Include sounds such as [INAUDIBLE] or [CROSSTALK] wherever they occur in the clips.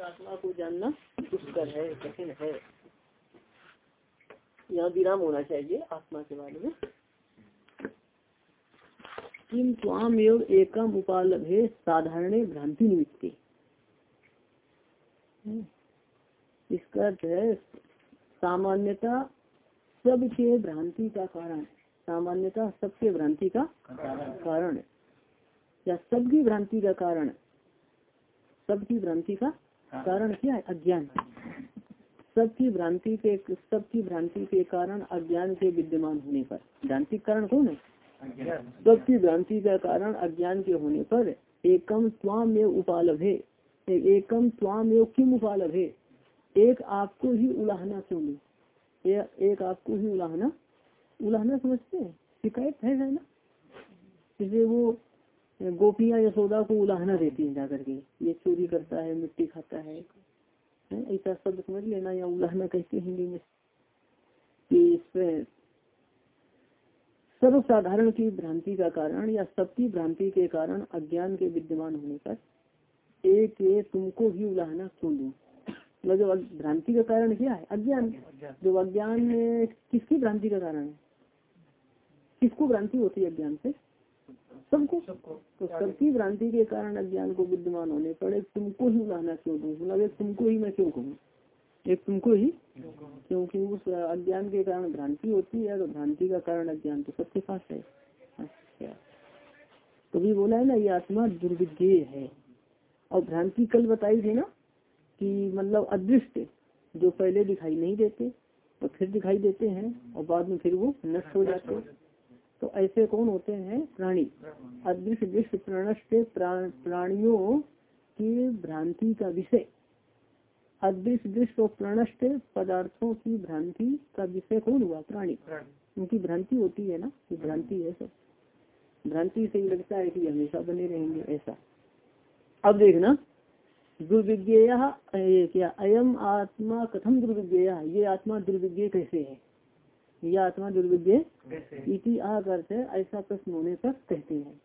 आत्मा को जानना दुष्कर है कठिन है यहाँ विराम होना चाहिए आत्मा के बारे में किम स्वाम एकम साधारण भ्रांति निमित्ती इसका अर्थ है। सामान्यता सबके भ्रांति का कारण सामान्यता सबके भ्रांति का कारण या सबकी भ्रांति का कारण? सबकी भ्रांति का कारण क्या है? अज्ञान। सबकी भ्रांति के सबकी भ्रांति के कारण अज्ञान के विद्यमान होने पर। भ्रांति कारण कौन है? सबकी भ्रांति का कारण अज्ञान के होने पर एकम स्वाम में उपालभ है। एकम स्वाम किम उपालभ है? एक आपको ही उलाहना क्यों एक आपको ही उलाहना उलाहना समझते हैं? शिकायत है ना? जैसे वो गोपियाँ यशोदा को उलाहना देती है जाकर के। ये चोरी करता है, मिट्टी खाता है। ऐसा शब्द समझ लेना या उलाहना कहते हिंदी में कि सर्वसाधारण की भ्रांति का कारण या सबकी भ्रांति के कारण अज्ञान के विद्यमान होने पर एक ये तुमको ही उलाहना क्यों दू? मतलब जो भ्रांति का कारण क्या है? अज्ञान। जो अज्ञान किसकी भ्रांति का कारण है? किसको भ्रांति होती है अज्ञान से? सबको? तो सबकी भ्रांति के कारण अज्ञान को विद्यमान होने पर एक तुमको ही उलाहना क्यों दू? मतलब एक तुमको ही मैं क्यों कहूँ? एक तुमको ही क्योंकि उस अज्ञान के कारण भ्रांति होती है तो भ्रांति का कारण अज्ञान तो सबके पास है। अच्छा। तो भी बोला है ना ये आत्मा दुर्विज्ञ है। और भ्रांति कल बताई थी ना कि मतलब अदृष्ट जो पहले दिखाई नहीं देते और फिर दिखाई देते हैं और बाद में फिर वो नष्ट हो जाते तो ऐसे कौन होते हैं? प्राणी। अदृश्य दृष्ट प्रणष्ट प्राणियों की भ्रांति का विषय। अदृश्य दृष्ट और प्रणष्ट पदार्थों की भ्रांति का विषय कौन हुआ? प्राणी। उनकी भ्रांति होती है ना? भ्रांति है सब। भ्रांति से ही लगता है कि हमेशा बने रहेंगे, ऐसा। अब देखना। दुर्विज्ञेय क्या? अयम आत्मा कथम दुर्विज्ञेय? ये आत्मा दुर्विज्ञ कैसे है? ये आत्मा दुर्विज्ञ इति आकर ऐसा प्रश्न होने पर कहते हैं।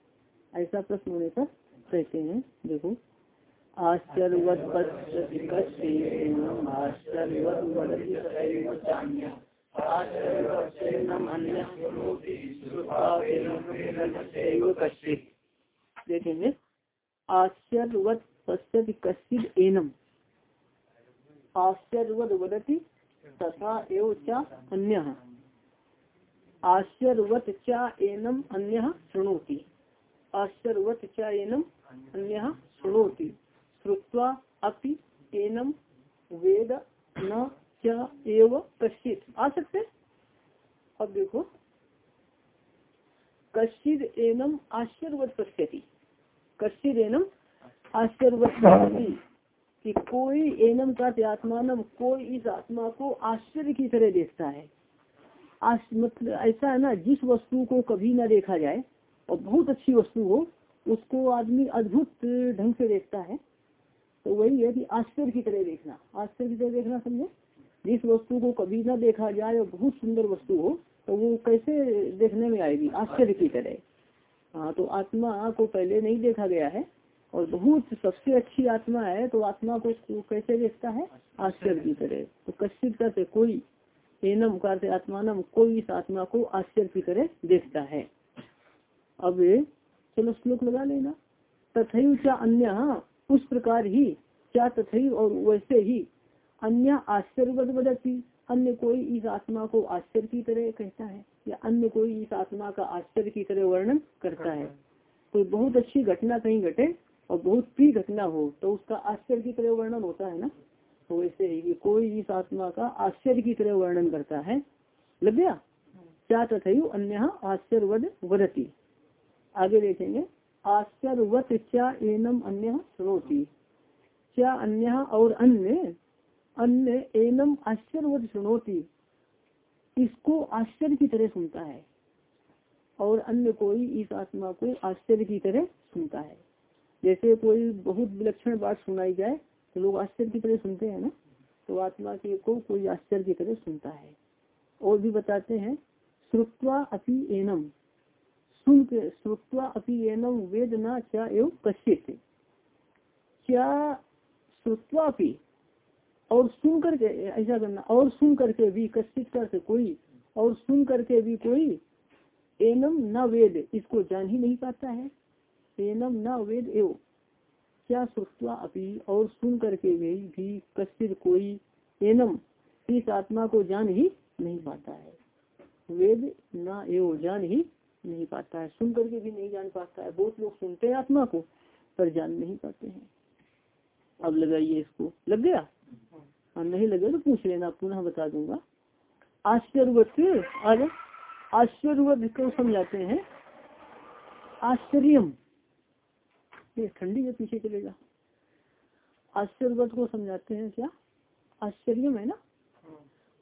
ऐसा प्रश्न होने पर कहते हैं देखो। आश्चर्यवत देखेंगे। आश्चर्यवत पश्यति कश्चित एनम। आश्चर्यवत वदति तथा एव अन्य। आश्चर्यवत च अन्य शृणोति। आश्चर्यवत च अन्य शृणोति। श्रुत्वा अपि एनम वेद न एव कश्चित। आ सकते अब देखो। कश्चित एनम आश्चर्यवत पश्यति। कश्चित एनम आश्चर्य कि कोई एनम का आत्मान, कोई इस आत्मा को आश्चर्य की तरह देखता है। मतलब ऐसा है ना, जिस वस्तु को कभी ना देखा जाए, और बहुत अच्छी वस्तु हो, उसको आदमी अद्भुत ढंग से देखता है। तो वही है कि आश्चर्य की तरह देखना। आश्चर्य की तरह देखना समझे? जिस वस्तु को कभी ना देखा जाए और बहुत सुंदर वस्तु हो तो वो कैसे देखने में आएगी? आश्चर्य की तरह। हाँ तो आत्मा को पहले नहीं देखा गया है, और बहुत सबसे अच्छी आत्मा है तो आत्मा को कैसे देखता है? आश्चर्य की तरह। तो करते कोई एनम करते आत्मानम कोई इस आत्मा को आश्चर्य की तरह देखता है। अब चलो श्लोक लगा लेना। तथयु क्या अन्य, उस प्रकार ही क्या तथयु और वैसे ही, अन्य आश्चर्य बदती अन्य कोई इस आत्मा को आश्चर्य की तरह कहता है या अन्य कोई इस आत्मा का आश्चर्य की तरह वर्णन करता है। कोई बहुत अच्छी घटना कहीं घटे और बहुत प्रिय घटना हो तो उसका आश्चर्य की तरह वर्णन होता है ना? तो वैसे ही कोई इस आत्मा का आश्चर्य की तरह वर्णन करता है। लग गया? क्या तथा अन्य आश्चर्यवद वदती। आगे देखेंगे। आश्चर्यवत क्या एनम अन्य श्रोती क्या अन्य और अन्य अन्य एनम आश्चर्यवत सुनोती इसको आश्चर्य की तरह सुनता है। और अन्य कोई इस आत्मा को आश्चर्य की तरह सुनता है। जैसे कोई बहुत विलक्षण बात सुनाई जाए तो लोग आश्चर्य की तरह सुनते हैं ना? तो आत्मा के को कोई आश्चर्य की तरह सुनता है। और भी बताते हैं, श्रुत्वा अपि एनम। सुन के, श्रुत्वा अपनी एनम वेद न क्या एवं कश्चित क्या श्रुत्वा अपनी और सुन करके, ऐसा करना, और सुन करके भी कश्चित करके कोई, और सुन करके भी कोई एनम न वेद, इसको जान ही नहीं पाता है। एनम न वेद एव। क्या श्रुत्वा अपनी और सुन करके भी, भी कश्चित कोई एनम इस आत्मा को जान ही नहीं पाता है। वेद न एव जान ही नहीं पाता है। सुन करके भी नहीं जान पाता है। बहुत लोग सुनते हैं आत्मा को पर जान नहीं पाते हैं। अब लगाइए इसको। लग गया? हाँ नहीं लगे तो पूछ लेना। पुनः बता दूँगा। आश्चर्यवत क्यों समझाते हैं। आश्चर्यम। ये ठंडी में पीछे चलेगा। आश्चर्यवत को समझाते हैं क्या? आश्चर्यम है ना?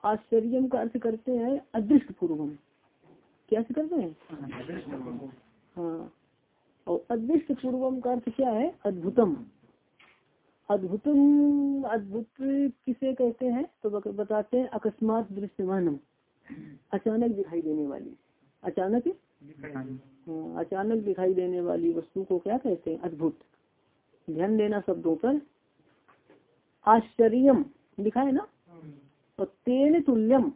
आश्चर्यम का अर्थ करते हैं अदृष्ट पूर्वम क्या करते हैं? हाँ। और अदृष्ट पूर्वम का अर्थ क्या है? अद्भुतम। अद्भुतम अद्भुत किसे कहते हैं? तो बताते हैं अकस्मात दृश्यमानम। अचानक दिखाई देने वाली। अचानक? हाँ अचानक दिखाई देने वाली वस्तु को क्या कहते हैं? अद्भुत। ध्यान देना शब्दों पर। आश्चर्यम। लिखा है ना? तो तेन तुल्यम।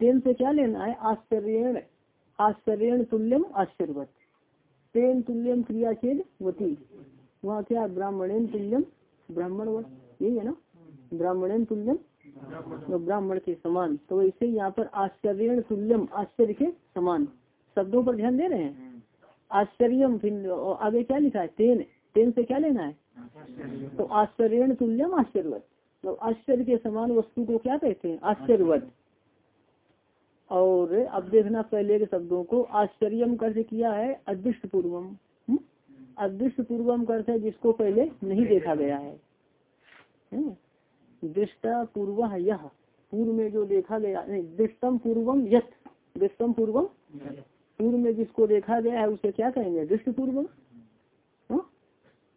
तेन से क्या लेना है? आश्चर्य आश्चर्य तुल्यम आश्चर्यवत तेन तुल्यम क्रियाचेद वती। वहाँ क्या? ब्राह्मण तुल्यम। ब्राह्मण यही है ना? ब्राह्मण तुल्यम। तो ब्राह्मण के समान। तो वैसे यहाँ पर आश्चर्य तुल्यम। आश्चर्य के समान। शब्दों पर ध्यान दे रहे हैं। आश्चर्य आगे क्या लिखा है? तेन। तेन से क्या लेना है? तो आश्चर्य तुल्यम आश्चर्यवत। तो आश्चर्य के समान वस्तु को क्या कहते हैं? आश्चर्यवत। और अब देखना पहले के शब्दों को, आश्चर्यम कर्ज किया है अदृष्ट पूर्वम हम्म? अदृष्ट पूर्वम कर्थ है जिसको पहले नहीं देखा गया है। दृष्टा पूर्व यह पूर्व में जो देखा गया, नहीं दृष्टम पूर्वम यथ दृष्टम पूर्वम पूर्व में जिसको देखा गया है, उसे क्या कहेंगे? दृष्ट पूर्वम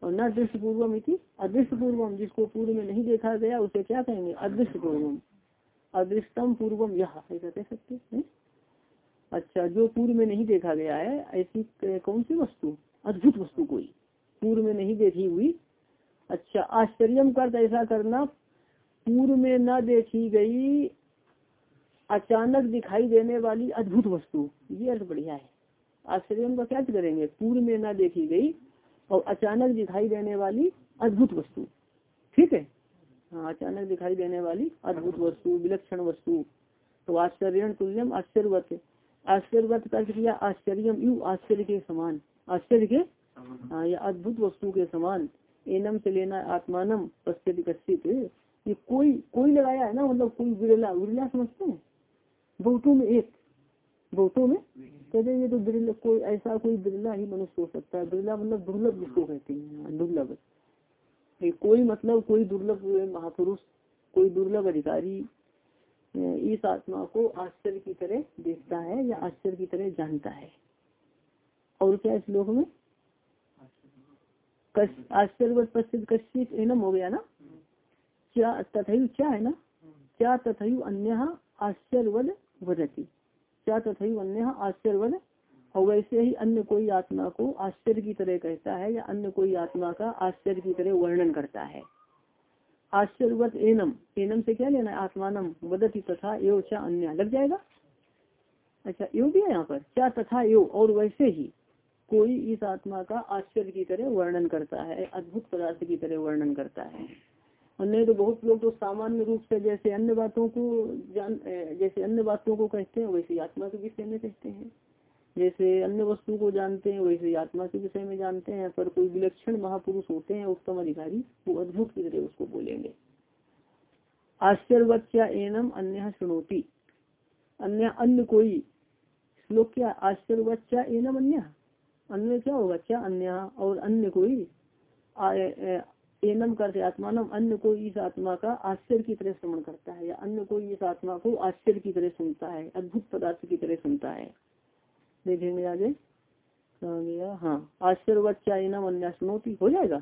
और न दृष्ट पूर्वम अदृष्ट पूर्वम जिसको पूर्व में नहीं देखा गया, उसे क्या कहेंगे? अदृष्ट पूर्वम अदृष्टम पूर्वम यह ऐसा कह सकते हैं? अच्छा जो पूर्व में नहीं देखा गया है, ऐसी कौन सी वस्तु? अद्भुत वस्तु कोई। पूर्व में नहीं देखी हुई। अच्छा आश्चर्य कर ऐसा करना, पूर्व में न देखी गई अचानक दिखाई देने वाली अद्भुत वस्तु। ये अर्थ बढ़िया है। आश्चर्य का क्या करेंगे? पूर्व में न देखी गई और अचानक दिखाई देने वाली अद्भुत वस्तु। ठीक है? हाँ अचानक दिखाई देने वाली अद्भुत वस्तु, विलक्षण वस्तु। तो आश्चर्य तुल्यम, आश्चर्यवत। आश्चर्यवत का क्रिया आश्चर्य यू, आश्चर्य के समान। आश्चर्य के? हाँ या अद्भुत वस्तु के समान। एनम से लेना आत्मानम ये कोई कोई लगाया है ना मतलब कोई बिरला बिरला समझते हैं? बहुतों में एक बहुतों में? कहते ये तो बिरला कोई ऐसा कोई बिरला ही मनुष्य हो सकता है। बिरला मतलब दुर्लभ जिसको कहते हैं हाँ, दुर्लभ। कोई मतलब कोई दुर्लभ महापुरुष कोई दुर्लभ अधिकारी इस आत्मा को आश्चर्य की तरह देखता है या आश्चर्य की तरह जानता है? और क्या श्लोक में? आश्चर्य प्रसिद्ध कश्चित एनम हो गया ना? क्या तथा क्या है ना? क्या तथा अन्य आश्चर्यवद वदती। क्या तथा अन्य आश्चर्यवद और वैसे ही अन्य कोई आत्मा को आश्चर्य की तरह कहता है या अन्य कोई आत्मा का आश्चर्य की तरह वर्णन करता है? आश्चर्यवत एनम। एनम से क्या लेना है? आत्मानम वदती तथा एव चा अन्य। लग जाएगा? अच्छा यो भी है यहाँ पर। क्या तथा यो और वैसे ही कोई इस आत्मा का आश्चर्य की तरह वर्णन करता है, अद्भुत पदार्थ की तरह वर्णन करता है। और नहीं तो बहुत लोग तो सामान्य रूप से जैसे अन्य बातों को जान जैसे अन्य बातों को कहते हैं, वैसे आत्मा के विषय में कहते हैं। जैसे अन्य वस्तु को जानते हैं, वैसे आत्मा के विषय में जानते हैं, पर कोई विलक्षण महापुरुष होते हैं, उत्तम अधिकारी, वो अद्भुत की तरह उसको बोलेंगे। आश्चर्य एनम अन्य सुनोती अन्य अन्य कोई श्लोक क्या? आश्चर्य एनम अन्य। अन्य क्या होगा? क्या अन्य? और अन्य कोई? एनम करते आत्मानम अन्य कोई इस आत्मा का आश्चर्य की तरह श्रवण करता है, या अन्य को इस आत्मा को आश्चर्य की तरह सुनता है, अद्भुत पदार्थ की तरह सुनता है। देखेंगे आगे। गया हाँ आश्चर्य एनम अन्य सुनोती हो जाएगा।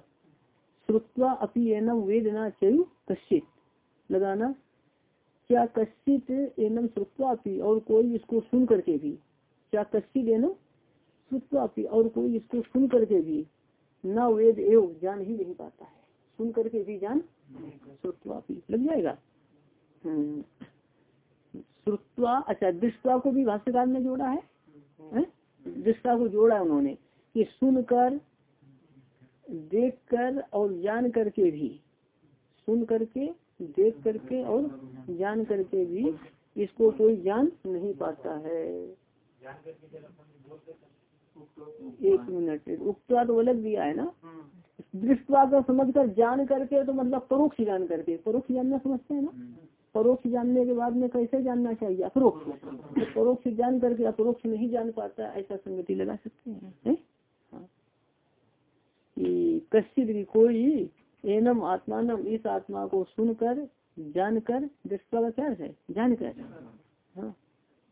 श्रुत्वा अपी एनम वेदना चयु कश्चित। लगाना, क्या कश्चित एनम श्रुत्वा और कोई इसको सुन करके भी, क्या कश्चित एनम श्रुत्वापी और कोई इसको सुन करके भी, न वेद एव जान ही नहीं पाता है। सुन करके भी जान श्रुत्वापी लग जाएगा। हम्म। श्रुत्वा अच्छा दृष्टवा को भी भाष्यकार ने जोड़ा है? दृष्टा को जोड़ा उन्होंने कि सुनकर देख कर और जान करके भी सुन करके देख करके और जान करके भी इसको कोई जान नहीं पाता है। एक मिनट उक्ता तो अलग दिया है ना? दृष्टवा का समझ कर जान करके तो मतलब परोक्ष जान करके परोक्ष जानना समझते हैं ना? परोक्ष जानने के बाद में कैसे जानना चाहिए? अपरोक्ष तो परोक्ष जान करके अपरोक्ष नहीं जान पाता ऐसा संगति लगा सकते हैं है? हाँ। कश्चित कोई एनम आत्मानम इस आत्मा को सुनकर जानकर दृष्टवा का क्या है? जानकर। हाँ।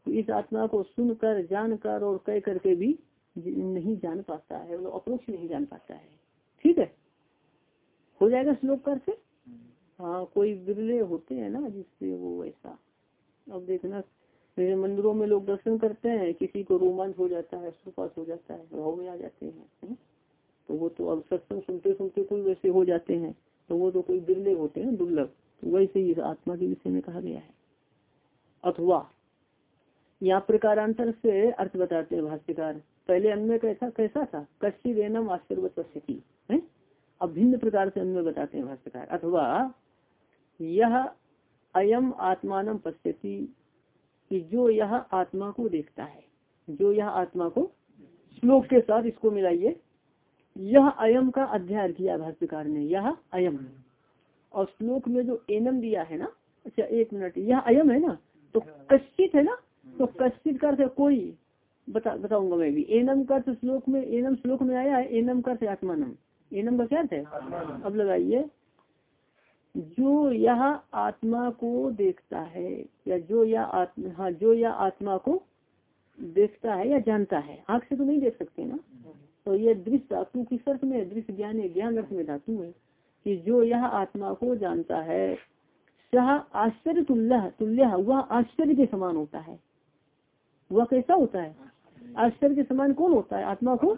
तो इस आत्मा को सुनकर जानकर और कह करके भी नहीं जान पाता है वो अप्रोक्ष नहीं जान पाता है। ठीक है? हो जाएगा श्लोक कर से हाँ कोई बिरले होते हैं ना, जिससे वो ऐसा। अब देखना, मेरे मंदिरों में लोग दर्शन करते हैं, किसी को रोमांच हो जाता है, सुपास हो जाता है, भाव में आ जाते हैं तो वो तो अब सत्संग सुनते सुनते कोई वैसे हो जाते हैं तो वो तो कोई बिरले होते हैं, दुर्लभ। तो वैसे ही आत्मा के विषय में कहा गया है। अथवा यहाँ प्रकारांतर से अर्थ बताते हैं भाष्यकार। पहले अन्य कैसा कैसा था? कश्य देनम आश्चर्य भिन्न प्रकार से अन्य बताते हैं भाष्यकार। अथवा यह अयम आत्मान पश्यति कि जो यह आत्मा को देखता है, जो यह आत्मा को श्लोक के साथ इसको मिलाइए। यह अयम का अध्ययन किया भाष्यकार ने, यह अयम। और श्लोक में जो एनम दिया है ना अच्छा एक मिनट, यह अयम है ना? तो कश्चित है ना? तो कश्चित का कोई, बता, बताऊँगा मैं भी। एनम का श्लोक में, एनम श्लोक में आया है, एनम का आत्मानम एनम नंबर क्या थे? अब लगाइए। जो यह आत्मा को देखता है, या जो यह आत्मा हाँ जो यह आत्मा को देखता है या जानता है। आँख से तो नहीं देख सकते ना? तो ये दृश्य धातु किस अर्थ में, दृश्य ज्ञान ज्ञान अर्थ में धातु है, कि जो यह आत्मा को जानता है, सह आश्चर्य तुल्य तुल्य, वह आश्चर्य के समान होता है। वह कैसा होता है? आश्चर्य के समान कौन होता है? आत्मा को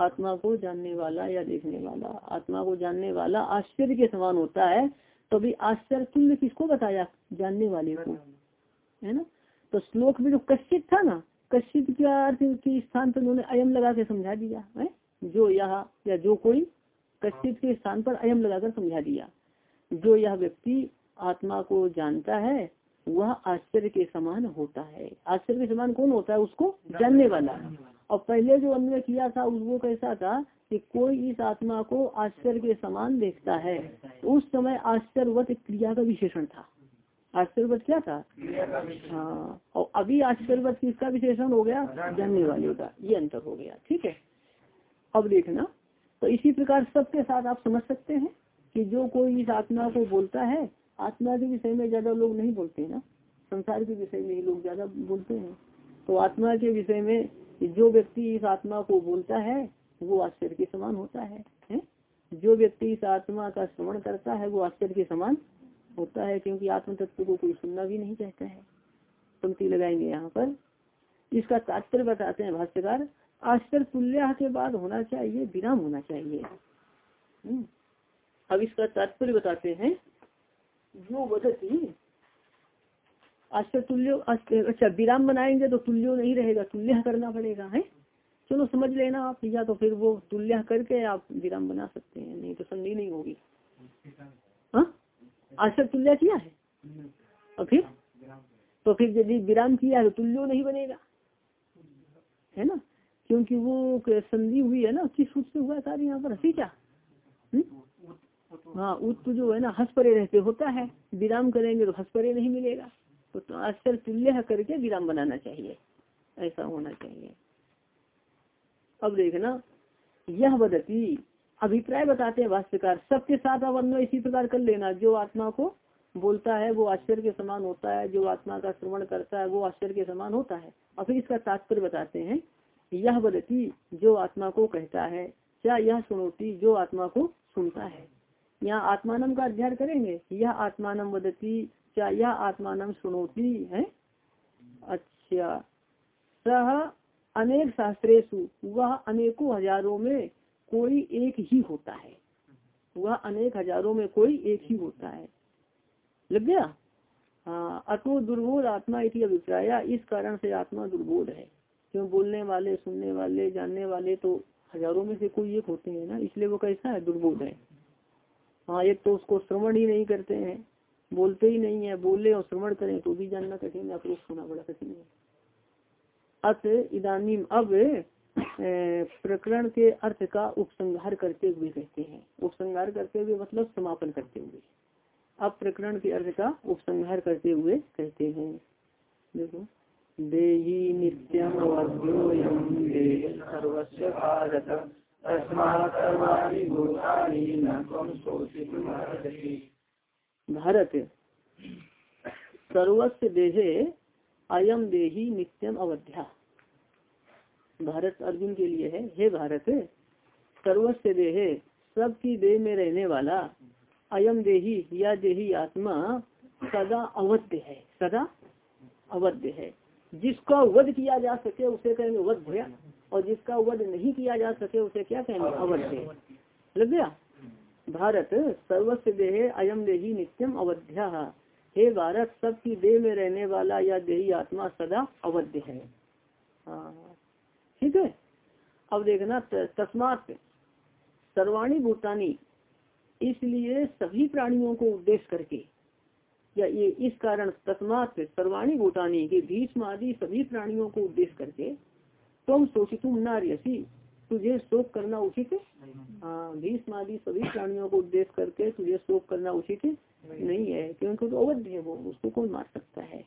आत्मा को जानने वाला या देखने वाला। आत्मा को जानने वाला आश्चर्य के समान होता है तो भी आश्चर्य तुल्य किसको बताया? जानने वाले को। है ना? तो श्लोक में जो कश्चित था ना, कश्चित के अर्थ के स्थान पर उन्होंने अयम लगा के समझा दिया, है? जो यह या जो कोई कश्चित के स्थान पर अयम लगाकर समझा दिया। जो यह व्यक्ति आत्मा को जानता है, वह आश्चर्य के समान होता है। आश्चर्य के समान कौन होता है? उसको जानने वाला। और पहले जो अन्वय किया था वो कैसा था कि कोई इस आत्मा को आश्चर्य के समान देखता है। उस समय आश्चर्यवत क्रिया का विशेषण था। आश्चर्यवत क्या था? हाँ और अभी आश्चर्यवत किसका विशेषण हो गया? जानने वाले का। ये अंतर हो गया ठीक है? अब देखना तो इसी प्रकार सबके साथ आप समझ सकते हैं कि जो कोई इस आत्मा को बोलता है आत्मा के विषय में ज़्यादा लोग नहीं बोलते ना। संसार के विषय में ही लोग ज़्यादा बोलते हैं। तो आत्मा के विषय में जो व्यक्ति इस आत्मा को बोलता है वो आश्चर्य के समान होता है, है? जो व्यक्ति इस आत्मा का श्रवण करता है वो आश्चर्य के समान होता है क्योंकि आत्म तत्व को कोई सुनना भी नहीं चाहता है पंक्ति लगाएँगे यहाँ पर इसका तात्पर्य बताते हैं भाष्यकार आश्चर्य तुल्य के बाद होना चाहिए विराम होना चाहिए हम्म। अब इसका तात्पर्य बताते हैं जो वदती आश्चर्य तुल्य अच्छा विराम बनाएँगे तो तुल्यो नहीं रहेगा, तुल्य करना पड़ेगा, है? चलो, समझ लेना आप, या तो फिर वो तुल्य करके आप विराम बना सकते हैं, नहीं तो संधि नहीं होगी। हाँ? तुल्य किया है? और फिर? तो फिर यदि विराम किया है तो तुल्यो नहीं बनेगा, है ना? क्योंकि वो संधि हुई है ना, किस रूप से हुआ कार्य यहाँ पर? हसी क्या? हाँ उत्त जो है ना, हंस परे रहते, होता है, विराम करेंगे तो हंस परे नहीं मिलेगा। तो, अक्षर तुल्य करके विराम बनाना चाहिए। ऐसा होना चाहिए। अब देखना यह बदती अभिप्राय बताते हैं भाष्यकार सबके साथ अब इसी प्रकार कर लेना। जो आत्मा को बोलता है वो आश्चर्य के समान होता है। जो आत्मा का श्रवण करता है वो आश्चर्य के समान होता है। और फिर इसका तात्पर्य बताते हैं यह बदती जो आत्मा को कहता है क्या यह सुनोती जो आत्मा को सुनता है। यहाँ आत्मानम का अध्ययन करेंगे। यह आत्मानम बदती क्या यह आत्मानम सुनोती, है? अच्छा। सह अनेक शास्त्रेशु वह अनेकों हज़ारों में कोई एक ही होता है। वह अनेक हज़ारों में कोई एक ही होता है। लग गया? हाँ अतो दुर्बोध आत्मा इति अभिप्राय, इस कारण से आत्मा दुर्बोध है। क्यों बोलने वाले, सुनने वाले, जानने वाले तो हज़ारों में से कोई एक होते हैं ना, इसलिए वो कैसा है? दुर्बोध है। हाँ एक तो उसको श्रवण ही नहीं करते हैं। बोलते ही नहीं है, बोले और श्रवण करें तो भी जानना कठिन है अप्रोक्ष होना बड़ा कठिन है। अत इदानीम अब प्रकरण के अर्थ का उपसंहार करते हुए कहते हैं। उपसंहार करते हुए मतलब समापन करते हुए। अब प्रकरण के अर्थ का उपसंहार करते हुए कहते हैं। देखो। देही नित्यम भारत। सर्वस्व देहे अयम देही नित्यम अवध्या। भारत अर्जुन के लिए है, हे भारत सर्वस्व देहे सबकी देह में रहने वाला अयम देही या देही आत्मा सदा अवध्य है, सदा अवध्य है। जिसका वध किया जा सके उसे कहेंगे वध भया, और जिसका वध नहीं किया जा सके उसे क्या कहेंगे? अवध्य। लग गया? भारत सर्वस्व देह अयम देही नित्यम अवध्या। हे भारत, सबकी देह में रहने वाला या देही आत्मा सदा अवध्य है। ठीक है? अब देखना तस्मात सर्वाणी भूतानी इसलिए सभी प्राणियों को उद्देश्य करके या ये इस कारण तस्मात सर्वाणी भूतानी के भीष्म आदि सभी प्राणियों को उद्देश्य करके तुम सोचितुम नार्यसी। तुझे शोक करना उचित हाँ? भीष्म आदि सभी प्राणियों को उद्देश्य करके तुझे शोक करना उचित नहीं। है क्योंकि तो अवध्य है वो उसको कौन मार सकता है?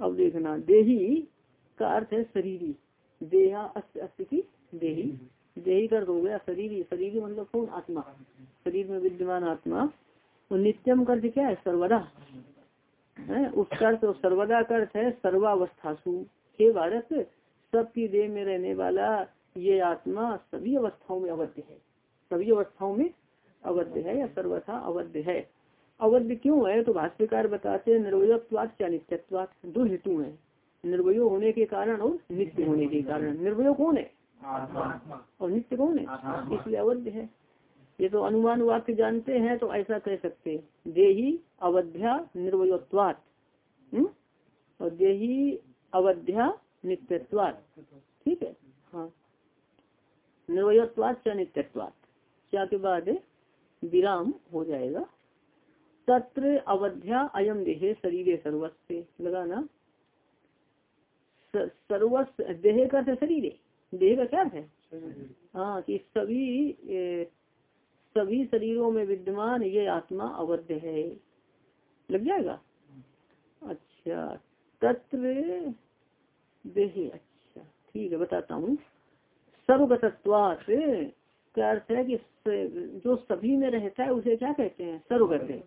अब देखना देही का अर्थ है शरीरी। देहा अस्त की देही। देही का अर्थ हो गया शरीर। शरीर मतलब कौन? आत्मा। शरीर में विद्यमान आत्मा। और नित्यम कर्थ क्या है? सर्वदा। है? उसका अर्थ सर्वदा का अर्थ है सर्वावस्थासु। हे भारत सबकी देह में रहने वाला ये आत्मा सभी अवस्थाओं में अवध्य है। सभी अवस्थाओं में अवध्य है या सर्वथा अवध्य है। अवध्य क्यों है? तो भाष्यकार बताते हैं निर्वयत्वाद क्या नित्यत्वाद दो हेतु है। निर्वय होने के कारण और नित्य होने के कारण। निर्वय कौन है? और नित्य कौन है? इसलिए अवध्य है। ये तो अनुमान वाक्य जानते हैं तो ऐसा कह सकते देही अवध्या निर्वयत्वात। हम्म? और देही अवध्या नित्यत्वात। ठीक है? हाँ। निर्वयत्वात क्या नित्यत्वात क्या के बाद विराम हो जाएगा। तत्र अवध्या अयम देहे शरीर सर्वस्व लगाना सर्वस्व देह का शरीर। देह का क्या है? हाँ कि सभी ए, सभी शरीरों में विद्यमान ये आत्मा अवध है। लग जाएगा? अच्छा तत्व देहे अच्छा ठीक है बताता हूँ। सर्वगतत्वात क्या अर्थ है कि जो सभी में रहता है उसे क्या कहते हैं? सर्वगत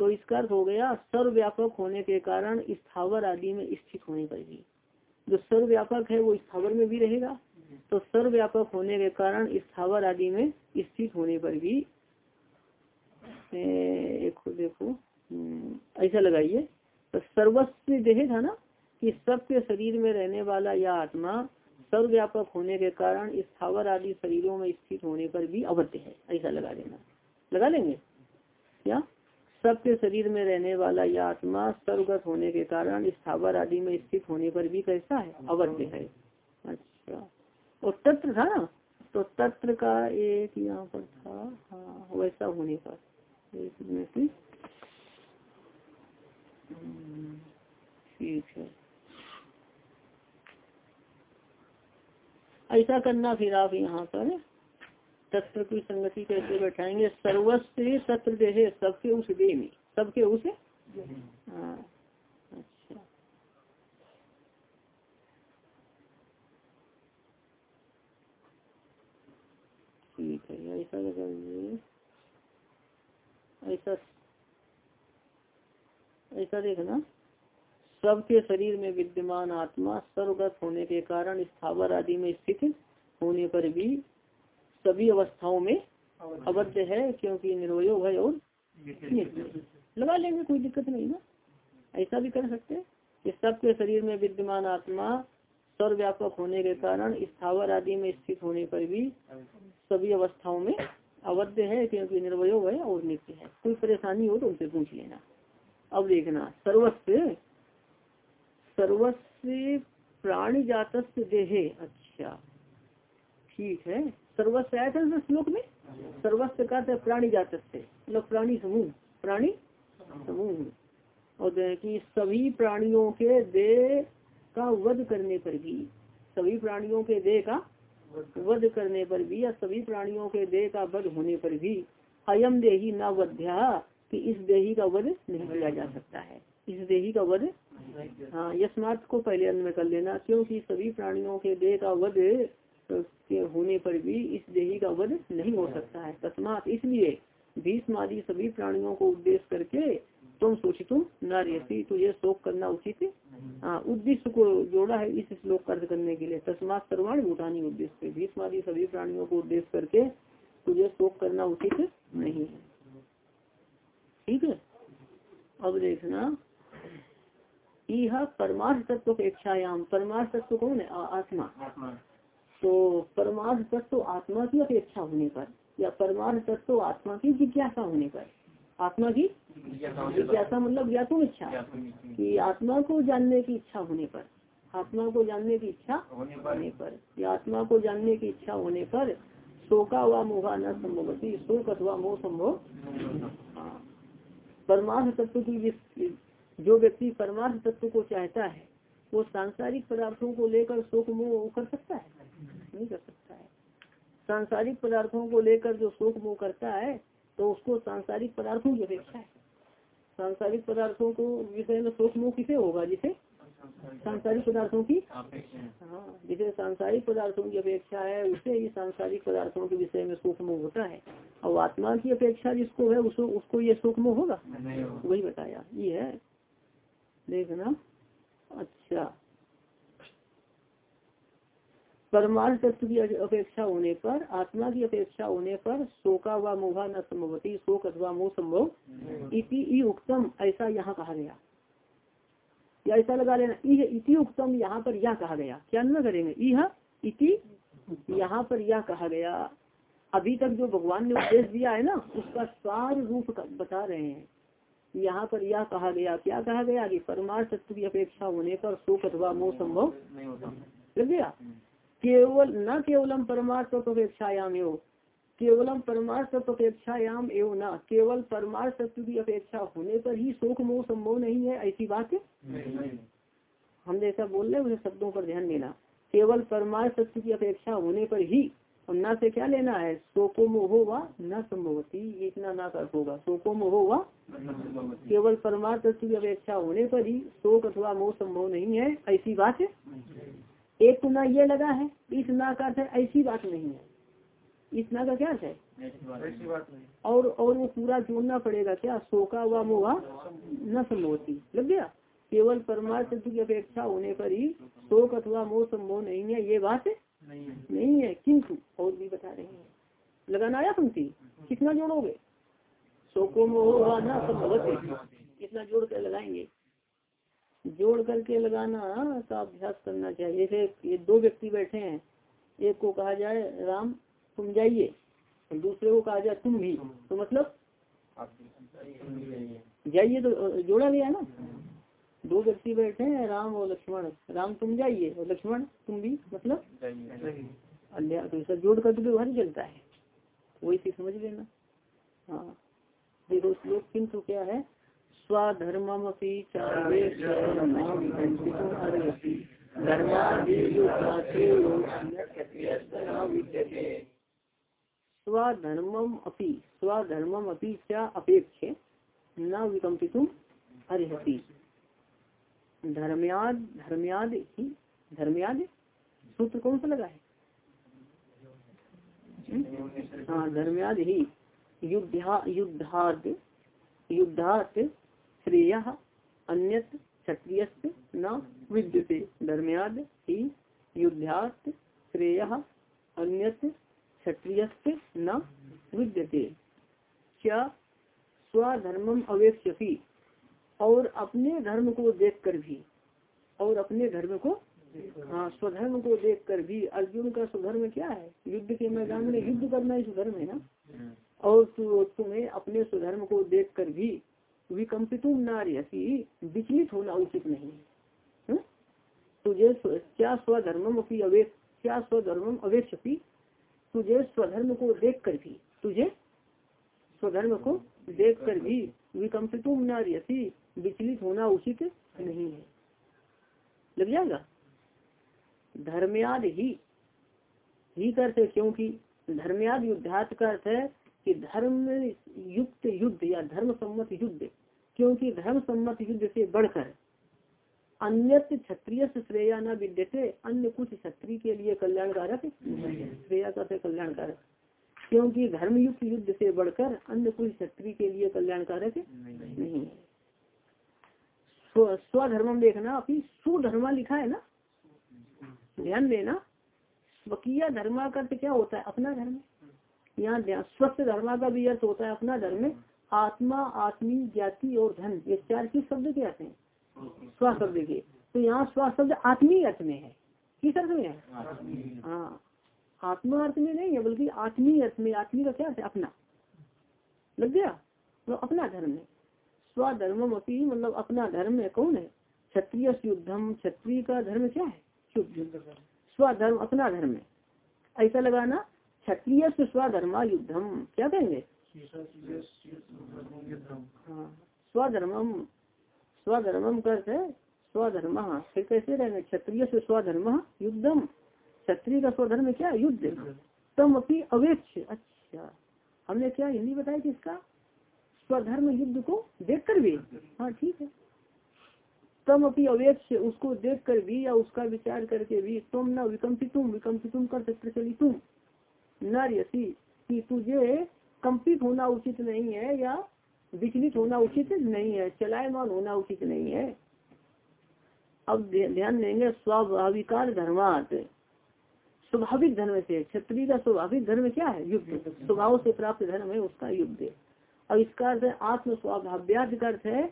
तो इसका अर्थ हो गया सर्वव्यापक होने के कारण स्थावर आदि में स्थित होने पर भी। जो सर्वव्यापक है वो स्थावर में भी रहेगा। तो सर्वव्यापक होने के कारण स्थावर आदि में स्थित होने पर भी देखो देखो हम्म, ऐसा लगाइए। तो सर्वस्व देह था ना? कि सबके शरीर में रहने वाला यह आत्मा सर्वव्यापक होने के कारण स्थावर आदि शरीरों में स्थित होने पर भी अवध्य है। ऐसा लगा देना। लगा लेंगे? क्या सबके शरीर में रहने वाला यह आत्मा सर्वगत होने के कारण स्थावर आदि में स्थित होने पर भी कैसा है? अवध्य है। अच्छा। और तत्र था ना? तो तत्र का एक यहाँ पर था। हाँ वैसा होने पर। हम्म, ठीक है। ऐसा करना फिर आप यहाँ पर तत्व की संगति कैसे बैठाएँगे। सर्वस्व सत्र देहे सबके उस देह में। सबके उस हाँ। अच्छा। ठीक है, ऐसा ऐसा ऐसा देखना। सबके शरीर में विद्यमान आत्मा सर्वगत होने के कारण स्थावर आदि में स्थित होने पर भी सभी अवस्थाओं में अवध्य है क्योंकि निर्वयो है और लगा लेंगे कोई दिक्कत नहीं ना। ऐसा भी कर सकते इस सबके शरीर में विद्यमान आत्मा सर्वव्यापक होने के कारण स्थावर आदि में स्थित होने पर भी सभी अवस्थाओं में अवध्य है क्योंकि निर्वयोग है और नित्य है। कोई परेशानी हो तो उनसे पूछ लेना। अब देखना सर्वस्व सर्वस्व प्राणी जात देहे। अच्छा। ठीक है। सर्वस्व आया था श्लोक में? सर्वस्व का प्राणी जात मतलब प्राणी समूह। प्राणी समूह। और कि सभी प्राणियों के देह का वध करने पर भी, सभी प्राणियों के देह का वध करने पर भी या सभी प्राणियों के देह का वध होने पर भी अयम देही न वध्या कि इस देही का वध नहीं किया जा सकता है। इस देही का वध हाँ। यशमार्थ को पहले अंत में कर लेना, क्योंकि सभी प्राणियों के देह का वध, के होने पर भी इस देही का वध नहीं हो सकता है। तस्मात इसलिए भीष्म आदि सभी प्राणियों को उद्देश्य करके तुम तुम न रहती तो ये शोक करना उचित हाँ। उद्देश्य को जोड़ा है इस श्लोक कर्ज करने के लिए। तस्मात सर्वाण भूटानी उद्देश्य भीष्म सभी प्राणियों को उद्देश्य करके तुझे शोक करना उचित नहीं है। ठीक है? अब देखना यह परमार्थ तत्व के इच्छायाम परमार्थ तत्व कौन है? आत्मा। तो परमार्थ तत्व आत्मा की अपेक्षा होने पर या परमार्थ तत्व आत्मा की जिज्ञासा होने पर आत्मा की जिज्ञासा मतलब ज्ञातुम इच्छा कि आत्मा को जानने की इच्छा होने पर आत्मा को जानने की इच्छा होने पर। या आत्मा को जानने की इच्छा होने पर शोका व मोहा न संभवती शोक अथवा मोह संभव हाँ। परमार्थ तत्व की जो व्यक्ति परमार्थ तत्व को चाहता है वो सांसारिक पदार्थों को लेकर शोक मोह कर सकता है? नहीं कर सकता है। सांसारिक पदार्थों को लेकर जो शोक मोह करता है तो उसको सांसारिक पदार्थों की अपेक्षा है। सांसारिक पदार्थों को विषय में शोक मोह किसे होगा जिसे? सांसारिक पदार्थों की हाँ जिसे सांसारिक पदार्थों की अपेक्षा है उसे ही सांसारिक पदार्थों के विषय में सुख मोह होता है। और आत्मा की अपेक्षा जिसको है उसको उसको ये सुख मोह होगा। वही बताया ये है। देखना। अच्छा। परमार्थ तत्व की अपेक्षा होने पर आत्मा की अपेक्षा होने पर शोका व मोहा न संभवती शोक अथवा मोह संभव इति उत्तम ऐसा यहाँ कहा गया। या ऐसा लगा लेना इह इति उत्तम यहाँ पर यह कहा गया। क्या न करेंगे? यह इति यहाँ पर यह कहा गया। अभी तक जो भगवान ने उपदेश दिया है ना उसका सार रूप बता रहे हैं। यहाँ पर यह कहा गया क्या कहा गया कि परमार्थ तत्व की अपेक्षा होने पर शोक अथवा मोह संभव लग गया? केवल न केवलम परमार्थ अपेक्षायाम एवं। केवलम परमार्थ अपेक्षायाम एवं न। केवल परमार्थ तत्व की अपेक्षा होने पर ही शोक मोह संभव नहीं है ऐसी बात है? हम जैसा बोल रहे उसे शब्दों पर ध्यान देना। केवल परमार्थ तत्व की अपेक्षा होने पर ही और न से क्या लेना है? शोको मोहो व न संभवती इतना ना कर होगा। शोको मोहो व केवल परमार्थ की अपेक्षा होने पर ही शोक अथवा मोह संभव नहीं है ऐसी बात है। एक तो ना ये लगा है इस ना का अर्थ ऐसी बात नहीं है। इस ना का क्या है? और और वो पूरा जोड़ना पड़ेगा क्या? शोका व मोहा न संभवती। लग गया? केवल परमार्थ की अपेक्षा होने पर ही शोक अथवा मोह संभव नहीं है ये बात है, नहीं है। किंतु और भी बता रहे हैं। लगाना आया पंक्ति? कितना जोड़ोगे? शोको मोह न संभवती इतना जोड़ कर लगाएँगे? जोड़ करके लगाना का अभ्यास करना चाहिए। जैसे ये दो व्यक्ति बैठे हैं। एक को कहा जाए राम तुम जाइए। दूसरे को कहा जाए तुम भी। तो मतलब? जाइए। तो जोड़ा गया ना? दो व्यक्ति बैठे हैं राम और लक्ष्मण। राम तुम जाइए और लक्ष्मण तुम भी मतलब? अन्य तो ऐसा जोड़ कर तो व्यवहार चलता है। वही समझ लेना। हाँ। देखो श्लोक किंतु क्या है? स्वधर्ममपि स्वधर्मम अपि स्वधर्मम अपि क्या अपेक्षे न विकम्पितुम अर्हति। धर्म्याद धर्म्याद ही, धर्म्याद सूत्र कौन सा लगा है? हाँ धर्म्याद ही। युद्धा, युद्धार्थ युद्धार्थ श्रेय अन्य क्षत्रिय न विद्यते। धर्म्याद ही, युद्धार्थ श्रेय अन्य क्षत्रिय न विद्यते। क्या स्वधर्मम अवेक्षी और अपने धर्म को देखकर भी, और अपने धर्म को हाँ स्वधर्म को देख कर भी। अर्जुन का स्वधर्म क्या है? युद्ध के मैदान में युद्ध करना ही स्वधर्म है ना? और तुम्हें अपने स्वधर्म को देख कर भी विकम्पितुम नार्यसी, विचलित होना उचित नहीं। है? तुझे क्या अवेश क्या स्वधर्मम अवेक्षपी तुझे स्वधर्म को देख कर भी, तुझे स्वधर्म को देख कर भी विकम्पितुम नार्यसी विचलित होना उचित नहीं है। लग जाएगा? धर्मयाद ही ही करते क्योंकि धर्मयाद युद्धार्थ का अर्थ है कि धर्म युक्त युद्ध या धर्म सम्मत युद्ध क्योंकि धर्म सम्मत युद्ध से बढ़कर अन्य क्षत्रिय श्रेया न विद्यते अन्य कुछ क्षत्रिय के लिए कल्याणकारक श्रेया करते कल्याणकारक। क्योंकि धर्मयुक्त युद्ध से बढ़कर अन्य कुछ क्षत्रिय के लिए कल्याणकारक नहीं है। स्वधर्म देखना अपनी सुधर्म लिखा है ना? ध्यान देना। स्वकीय धर्मा का अर्थ क्या होता है? अपना धर्म। यहाँ ध्यान, स्वस्थ धर्मा का भी अर्थ होता है अपना धर्म। आत्मा, आत्मी, जाति और धन, ये चार किस शब्द के आते हैं? स्व शब्द के। तो यहाँ स्व शब्द आत्मीय अर्थ में है। किस अर्थ में है? हाँ। आत्मा अर्थ में नहीं है, बल्कि आत्मीय अर्थ में। आत्मी का क्या है? अपना। लग गया? तो अपना धर्म है। स्वधर्म अपनी मतलब अपना धर्म है, कौन है? क्षत्रिय युद्धम क्षत्रिय का धर्म क्या है? स्वधर्म, अपना धर्म है। ऐसा लगाना, क्षत्रिय स्वधर्मा, युद्धम। क्या कहेंगे? हाँ। स्वधर्मम स्वधर्मम करते स्वधर्म फिर कैसे रहेंगे? क्षत्रिय स्वधर्म, युद्धम। क्षत्रिय का स्वधर्म क्या? युद्ध। तम अपनी अवेक्ष। अच्छा। हमने क्या हिंदी बताया किसका? स्वधर्म युद्ध को देख कर भी। हाँ ठीक है। तम अपनी अवेक्ष उसको देख कर भी या उसका विचार करके भी, तुम न विकम्पितुम विकम्पितुम कर चली तुम न यसी कि तुझे कंपित होना उचित नहीं है या विचलित होना उचित नहीं है, चलायमान होना उचित नहीं है। अब ध्यान देंगे स्वाभाविकार धर्मात। स्वाभाविक धर्म से, क्षत्रिय का स्वाभाविक धर्म क्या है? युद्ध। स्वभाव से प्राप्त धर्म है उसका युद्ध। अब इसका अर्थ है आत्म स्वाभाव्याद का अर्थ है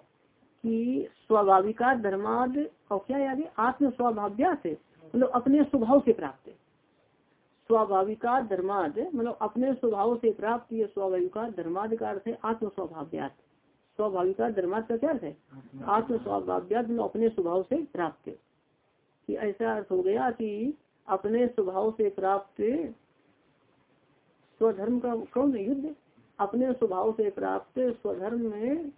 कि स्वाभाविका धर्माद और क्या याद है। आत्म स्वाभाव्यास मतलब अपने स्वभाव से प्राप्त है। स्वाभाविका धर्माद मतलब अपने स्वभाव से प्राप्त ये स्वाभाविका धर्माद का अर्थ है आत्म स्वभाव्यास स्वाभाविका धर्माद का क्या अर्थ है? आत्म स्वभाव्यास मतलब अपने स्वभाव से प्राप्त कि ऐसा अर्थ हो गया कि अपने स्वभाव से प्राप्त स्वधर्म का कौन युद्ध। अपने स्वभाव से प्राप्त स्वधर्म में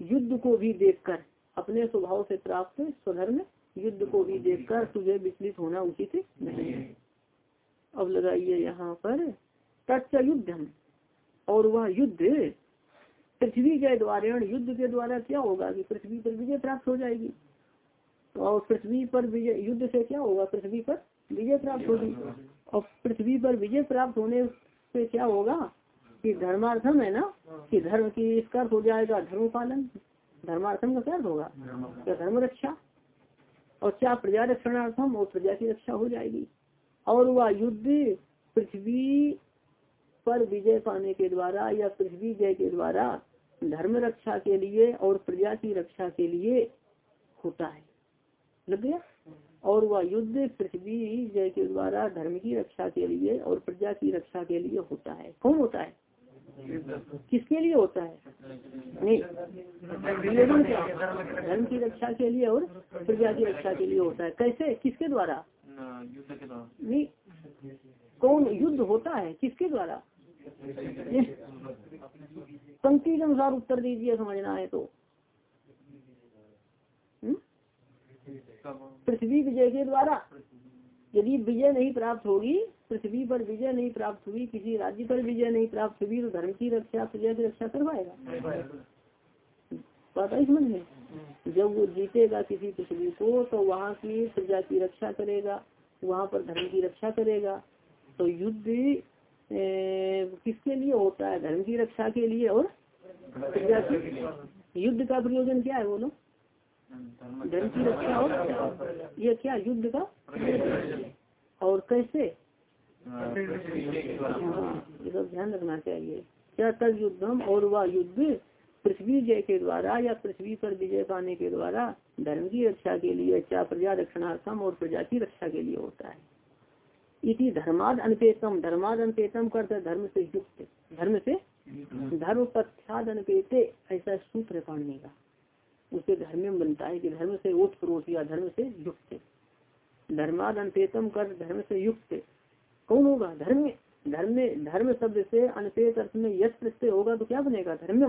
युद्ध को भी देखकर, अपने स्वभाव से प्राप्त स्वधर्म युद्ध को भी देखकर तुझे विचलित होना उचित नहीं है। अब लगाइए यहाँ पर युद्ध और वह युद्ध पृथ्वी के द्वारा युद्ध के द्वारा क्या होगा कि पृथ्वी पर विजय प्राप्त हो जाएगी? और पृथ्वी पर विजय, युद्ध से क्या होगा? पृथ्वी पर विजय प्राप्त होगी। और पृथ्वी पर विजय प्राप्त होने से क्या होगा? कि धर्मार्थम है ना कि धर्म की इसका हो जाएगा धर्म पालन धर्मार्थम का क्या होगा? क्या धर्म रक्षा। और क्या प्रजा रक्षणार्थम? और प्रजा की रक्षा हो जाएगी। और वह युद्ध पृथ्वी पर विजय पाने के द्वारा या पृथ्वी जय के द्वारा धर्म रक्षा के लिए और प्रजा की रक्षा के लिए होता है। लग गया? और वह युद्ध पृथ्वी जय के द्वारा धर्म की रक्षा के लिए और प्रजा की रक्षा के लिए होता है। कौन होता है? किसके लिए होता है? नहीं। धर्म की रक्षा के लिए और प्रजा की रक्षा के लिए होता है। कैसे? किसके द्वारा? नहीं। कौन युद्ध होता है? किसके द्वारा? पंक्ति के अनुसार उत्तर दीजिए, समझना है तो। हम्म? पृथ्वी विजय के द्वारा? यदि विजय नहीं प्राप्त होगी, पृथ्वी पर विजय नहीं प्राप्त हुई, किसी राज्य पर विजय नहीं प्राप्त हुई तो धर्म की रक्षा, प्रजा की रक्षा करवाएगा। पता समझ में? जब वो जीतेगा किसी पृथ्वी को तो वहाँ की प्रजा की रक्षा करेगा, वहाँ पर धर्म की रक्षा करेगा। तो युद्ध किसके लिए होता है? धर्म की रक्षा के लिए और प्रजा की युद्ध का प्रयोजन क्या है बोलो? धर्म की रक्षा और ये क्या युद्ध का? और कैसे? ये सब ध्यान रखना चाहिए। क्या तद युद्धम और वह युद्ध पृथ्वी जय के द्वारा या पृथ्वी पर विजय पाने के द्वारा धर्म की रक्षा के लिए अच्छा प्रजा रक्षणार्थम और प्रजा की रक्षा के लिए होता है? इसी धर्माद अनपेतम। धर्माद अनपेतम करते धर्म से युक्त। धर्म से धर्म पथ्याद अनपेते ऐसा सूत्र पाने का। उसे धर्म बनता है कि धर्म से ओत प्रोत या धर्म से युक्त धर्माद कर धर्म से युक्त कौन होगा? धर्म धर्म में धर्म शब्द से अनपेत अर्थ में यश प्रत्यय होगा तो क्या बनेगा धर्म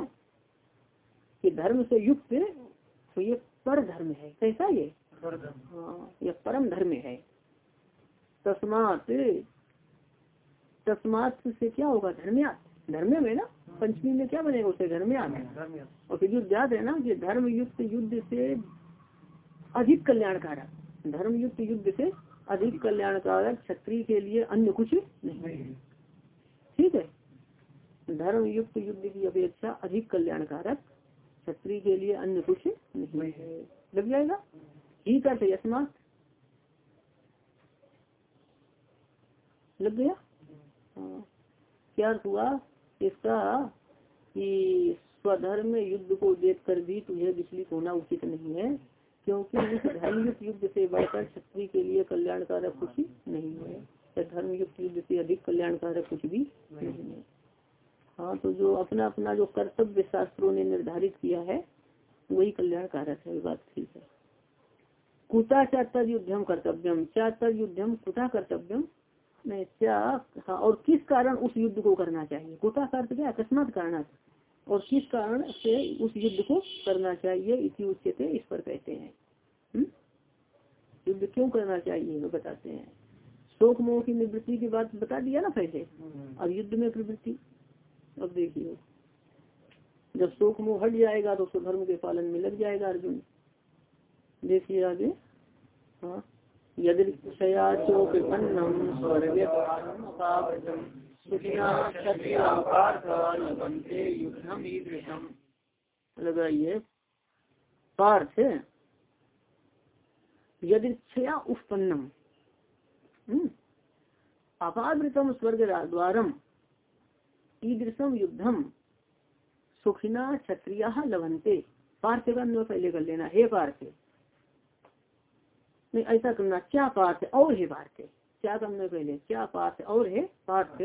कि धर्म से युक्त तो ये पर धर्म है। कैसा ये? हाँ ये परम धर्म है। तस्मात तस्मात से क्या होगा? धर्म्या धर्म में ना पंचमी में क्या बनेगा उसे? धर्म्या और फिर युद्ध याद है ना कि धर्म युक्त युद्ध से अधिक कल्याणकारक धर्म युक्त युद्ध से अधिक कल्याणकारक क्षत्रिय के लिए अन्य कुछ नहीं ठीक है? धर्म युक्त युद्ध की अपेक्षा अधिक कल्याणकारक क्षत्रिय के लिए अन्य कुछ नहीं है। लग जाएगा? ही का यशमात लग गया? हाँ। क्या हुआ? इसका कि स्वधर्म युद्ध को देख कर भी तुझे विचलित होना उचित नहीं है, क्योंकि इस धर्मयुक्त युद्ध से बढ़कर क्षत्रिय के लिए कल्याणकारक कुछ नहीं है। या धर्मयुक्त युद्ध से अधिक कल्याणकारक कुछ भी नहीं है। हाँ तो जो अपना अपना जो कर्तव्य शास्त्रों ने निर्धारित किया है, वही कल्याणकारक है बात ठीक है। कुता चातर युद्धम कर्तव्यम चातर युद्धम कुता कर्तव्यम क्या? हाँ और किस कारण उस युद्ध को करना चाहिए? कुता का अर्थ क्या? अकस्मात कारण और किस कारण से उस युद्ध को करना चाहिए? इसी उच्चते इस पर कहते हैं। हुँ? युद्ध क्यों करना चाहिए? वो बताते हैं। शोक मोह की निवृत्ति की बात बता दिया ना पहले? अब युद्ध में प्रवृत्ति। अब देखिए। जब शोक मोह हट जाएगा तो धर्म के पालन में लग जाएगा अर्जुन। देखिए आगे। हाँ। लगाइए। पार्थ। यदृक्षया उत्पन्नम। अपावृतम स्वर्ग द्वारम ईदृशम युद्धम। सुखिना क्षत्रिया लभंते पार्थ का पहले कर लेना। हे पार्थ। नहीं, ऐसा करना क्या पार्थ और है पार्थ क्या करना पहले? क्या पार्थ और है पार्थ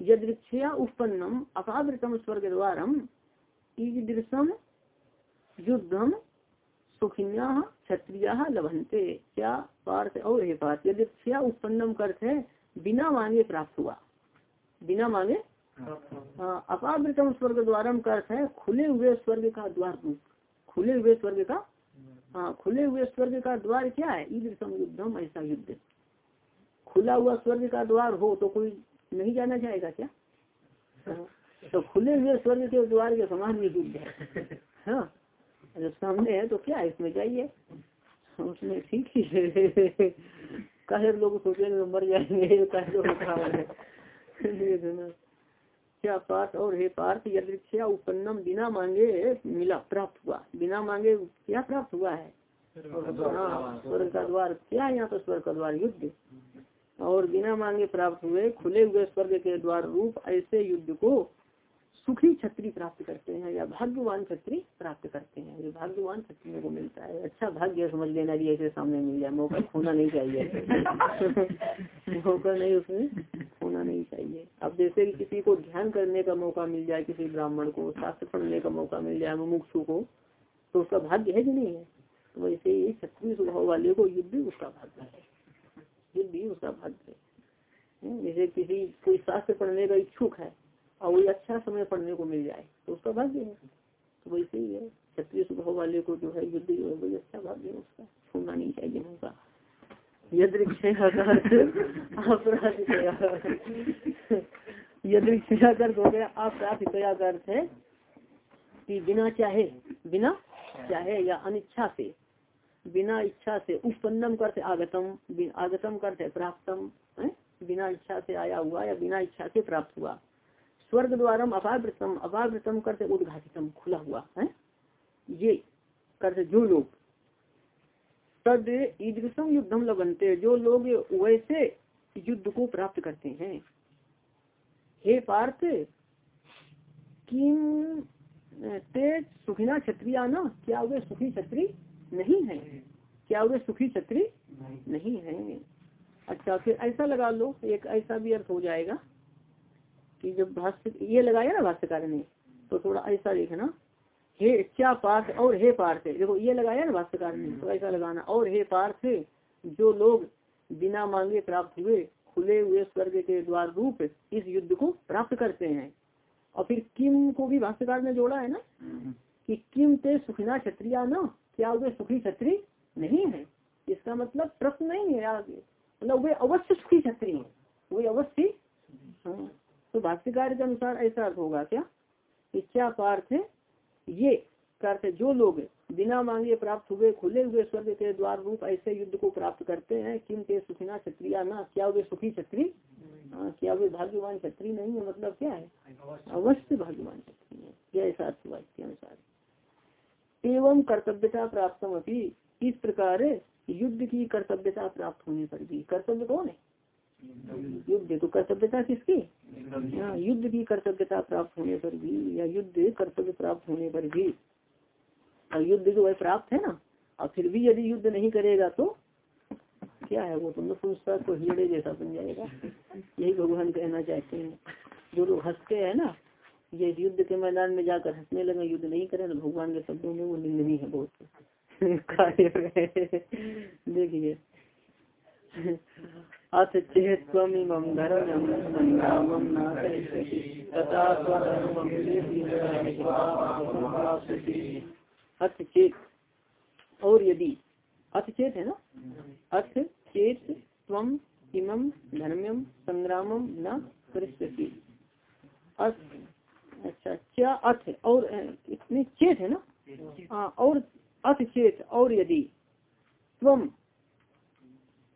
यदृक्षया उत्पन्नम अपावृतम स्वर्ग द्वारम ईदृशम युद्धम सुखिन्या क्षत्रिया लभंते क्या पार्थ और है पार्थ यदृक्षया उत्पन्नम अर्थ है, बिना मांगे प्राप्त हुआ। बिना मांगे? हाँ अपावृतम स्वर्ग द्वारम का अर्थ है, खुले हुए स्वर्ग का द्वार खुले हुए स्वर्ग का हाँ खुले हुए स्वर्ग का द्वार क्या है? ईदृशम युद्धम ऐसा युद्ध। खुला हुआ स्वर्ग का द्वार हो तो कोई नहीं जाना चाहेगा क्या? हाँ, तो खुले हुए स्वर्ग के द्वार के समान ये युद्ध है। हाँ जब सामने है तो क्या है इसमें जाइए। उसमें ठीक ही है। कहे लोग सोचेंगे मर जाएँगे कहे लोग क्या पार्थ और हे पार्थ यदृक्षा उपन्नम बिना मांगे मिला प्राप्त हुआ। बिना मांगे क्या प्राप्त हुआ है? हाँ स्वर्ग का द्वार क्या यहाँ पर स्वर्ग का द्वार? युद्ध। और बिना मांगे प्राप्त हुए खुले हुए स्वर्ग के द्वार रूप ऐसे युद्ध को सुखी छत्री प्राप्त करते हैं या भाग्यवान छत्री प्राप्त करते हैं। ये भाग्यवान छत्रियों को मिलता है। अच्छा भाग्य समझ लेना भी ऐसे सामने मिल जाए। मौका खोना नहीं चाहिए। [LAUGHS] मौका नहीं उसमें खोना नहीं चाहिए। अब जैसे कि किसी को ध्यान करने का मौका मिल जाए किसी ब्राह्मण को शास्त्र पढ़ने का मौका मिल जाए मुमुक्षु को तो उसका भाग्य है कि नहीं है? तो वैसे ही क्षत्रिय स्वभाव वाले को युद्ध उसका भाग्य है। युद्ध ही उसका भाग्य है जैसे किसी कोई शास्त्र पढ़ने का इच्छुक है और वही अच्छा समय पढ़ने को मिल जाए तो उसका भाग्य है। तो वैसे ही है। क्षत्रिय स्वभाव वाले को जो है युद्ध जो है, वही अच्छा भाग्य है उसका। छोड़ना नहीं चाहिए उनका अप्राधिकया का बिना चाहे बिना चाहे या अनिच्छा से, बिना इच्छा से उपन्नम करते आगतम आगतम करते प्राप्तम बिना इच्छा से आया हुआ या बिना इच्छा से प्राप्त हुआ। स्वर्ग द्वारम अपावृतम अपावृतम करते उद्घाटितम खुला हुआ है? ये करते जो लोग। तद ईदृशम युद्धम लगनते जो लोग वैसे युद्ध को प्राप्त करते हैं। हे पार्थ किम ते सुखिना क्षत्रिया ना? क्या वे सुखी छत्री नहीं है? क्या वे सुखी छत्री नहीं है? अच्छा फिर ऐसा लगा लो एक ऐसा भी अर्थ हो जाएगा। कि जब भाष्य ये लगाया ना भाष्यकार ने तो थोड़ा ऐसा देखना हे क्या पार्थ और हे पार्थ देखो ये लगाया ना भाष्यकार ने तो ऐसा लगाना और हे पार्थ जो लोग बिना मांगे प्राप्त हुए खुले हुए स्वर्ग के द्वार रूप इस युद्ध को प्राप्त करते हैं। और फिर किम को भी भाष्यकार ने जोड़ा है ना कि किम ते सुखिना क्षत्रिया ना क्या वे सुखी क्षत्रिय नहीं है? इसका मतलब प्रश्न नहीं है आगे। मतलब वे अवश्य सुखी क्षत्रिय है। वे अवश्य हाँ। तो भाष्यकार के अनुसार ऐसा अर्थ होगा क्या? क्या पार्थ ये करते जो लोग बिना मांगे प्राप्त हुए खुले हुए स्वर्ग के द्वार रूप ऐसे युद्ध को प्राप्त करते हैं किम के सुखिना क्षत्रिया ना क्या वे सुखी क्षत्रिय? हाँ क्या वे भाग्यवान क्षत्रिय नहीं है? मतलब क्या है? अवश्य। भाग्यवान क्षत्रिय है। क्या ऐसा इसके अनुसार। एवं कर्तव्यता प्राप्त अभी इस प्रकार युद्ध की कर्तव्यता प्राप्त होने पर भी। कर्तव्य कौन है? युद्ध। तो कर्तव्यता किसकी? हाँ युद्ध की कर्तव्यता प्राप्त होने पर भी या युद्ध कर्तव्य प्राप्त होने पर भी। और युद्ध जो है प्राप्त है ना और फिर भी यदि युद्ध नहीं करेगा तो क्या है वो? तो नपुंसक को हिड़े जैसा बन जाएगा। यही भगवान कहना चाहते हैं। जो लोग हँसते हैं ना ये युद्ध के मैदान में जाकर हंसने लगे युद्ध नहीं करें तो भगवान के शब्दों में वो निंदनीय है बहुत। [LAUGHS] देखिए। अथ न तथा अर्थ चेत, और यदि, अथ चेत है ना? अथ चेत तम इमम धर्म्यम संग्रामम न करिष्यति अर्थ अच्छा क्या अर्थ और इतनी चेत है ना? हाँ और, अथ चेत, और यदि तम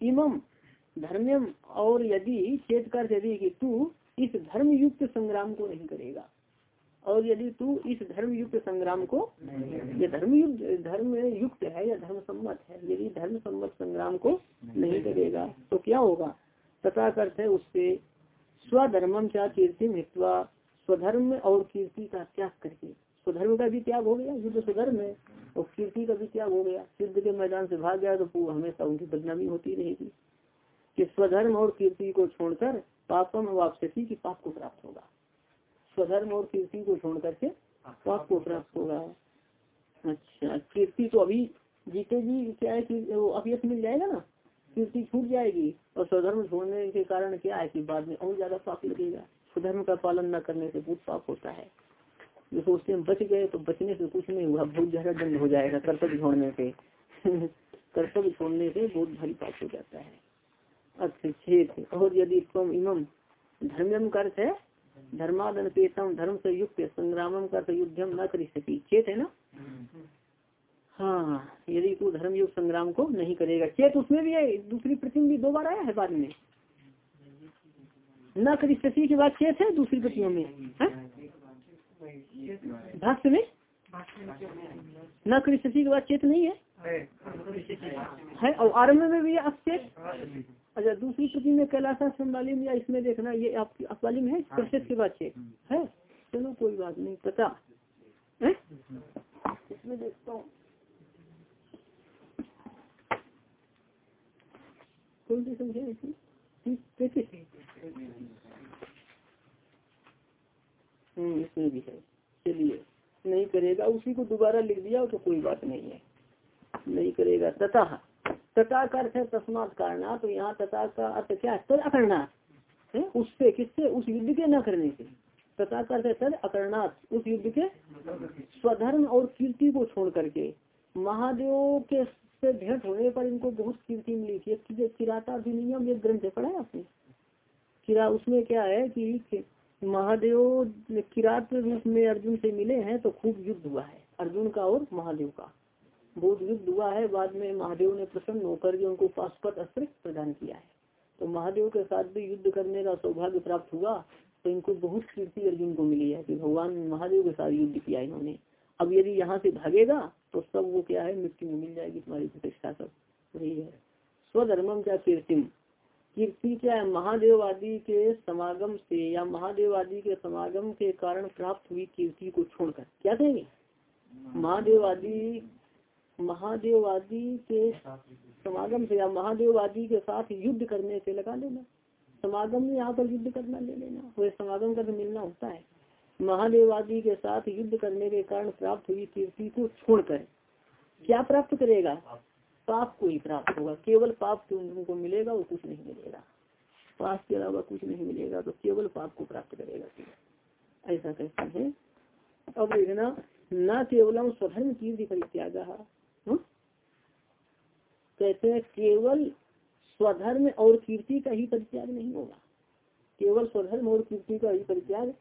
इमम धर्म्यम और यदि चेत कर यदि कि तू इस धर्म युक्त संग्राम को नहीं करेगा और यदि तू इस धर्म युक्त संग्राम को ये धर्म युक्त धर्म युक्त है या धर्म सम्मत है यदि धर्म सम्मत संग्राम को नहीं करेगा। तो क्या होगा? तथा अर्थ है उससे स्वधर्मम क्या कीर्ति मृत्वा स्वधर्म और कीर्ति का त्याग करके। स्वधर्म का भी त्याग हो गया युद्ध स्वधर्म है और कीर्ति का भी त्याग हो गया। युद्ध के मैदान से भाग गया तो हमेशा उनकी बदनामी होती रहेगी। कि स्वधर्म और कीर्ति को छोड़कर पापम वापसी की पाप को प्राप्त होगा। स्वधर्म और कीर्ति को छोड़ करके पाप को प्राप्त होगा। अच्छा कीर्ति तो अभी जीते जी क्या है कि अभ्यस मिल जाएगा ना? कीर्ति छूट जाएगी और स्वधर्म छोड़ने के कारण क्या है कि बाद में और ज़्यादा पाप लगेगा। स्वधर्म का पालन न करने से बहुत पाप होता है। जो सोचते हैं बच गए तो बचने से कुछ नहीं हुआ, बहुत ज़्यादा दंड हो जाएगा कर्तव्य छोड़ने से [LAUGHS] कर्तव्य छोड़ने से बहुत भारी पाप हो जाता है। अच्छा छेद और यदि तुम इमम धर्म का अर्थ है धर्मादन पेतम धर्म से युक्त संग्रामम का युद्धम न कर सकी चेत है ना? हाँ यदि तू धर्म युक्त संग्राम को नहीं करेगा चेत उसमें भी है दूसरी प्रतिम भी दो बार आया है बाद में। न कर सकी के बाद चेत है दूसरी प्रतियों में भक्त में? न कर सकी के बाद चेत नहीं है? है। और आरंभ में भी अचेत अच्छा दूसरी प्रति में कैलाशा संवालिम या इसमें देखना ये आपकी अकवाली में है? प्रतिशत के बाद से है। चलो कोई बात नहीं पता। है? इसमें देखता हूँ। कौन सी संख्या इसमें? हम्म इसमें भी है। चलिए नहीं करेगा उसी को दोबारा लिख दिया तो कोई बात नहीं है। नहीं करेगा तथा। तथा का अर्थ है तस्मात करना तो यहाँ तथा का अर्थ क्या है? तद अकरणार्थ उससे किससे? उस युद्ध के न करने से। तथा का अर्थ है तद अकरणार्थ उस युद्ध के स्वधर्म और कीर्ति को छोड़ करके। महादेव के से भेंट होने पर इनको बहुत कीर्ति मिली थी। किराता अधिनियम एक ग्रंथ पढ़ा है आपने? किरा उसमें क्या है कि महादेव किरात रूप में अर्जुन से मिले हैं तो खूब युद्ध हुआ है। अर्जुन का और महादेव का। बहुत युद्ध हुआ है बाद में महादेव ने प्रसन्न होकर के उनको पाशुपत अस्त्र प्रदान किया है। तो महादेव के साथ भी युद्ध करने का सौभाग्य प्राप्त हुआ तो इनको बहुत कीर्ति अर्जुन को मिली है कि भगवान महादेव के साथ युद्ध किया इन्होंने। अब यदि यहाँ से भागेगा तो सब वो क्या है मृत्यु में मिल जाएगी तुम्हारी प्रतिष्ठा सब वही है। स्वधर्मम क्या कीर्तिम? कीर्ति क्या है? महादेव आदि के समागम से या महादेव आदि के समागम के कारण प्राप्त हुई कीर्ति को छोड़कर क्या कहेंगे? महादेव आदि महादेव आदि के समागम से या महादेववादी के साथ युद्ध करने से लगा लेना। समागम में यहाँ पर युद्ध करना ले लेना। वह समागम का तो मिलना होता है। महादेववादी के साथ युद्ध करने के कारण प्राप्त हुई कीर्ति को छोड़कर क्या प्राप्त करेगा? पाप को ही प्राप्त होगा। केवल पाप उनको मिलेगा और कुछ नहीं मिलेगा। पाप के अलावा कुछ नहीं मिलेगा तो केवल पाप को प्राप्त करेगा ऐसा कहते हैं। अब देखना, न केवलम स्वधर्म कीर्ति परित्याग। कहते हैं केवल स्वधर्म और कीर्ति का ही परित्याग नहीं होगा। केवल स्वधर्म और कीर्ति का ही परित्याग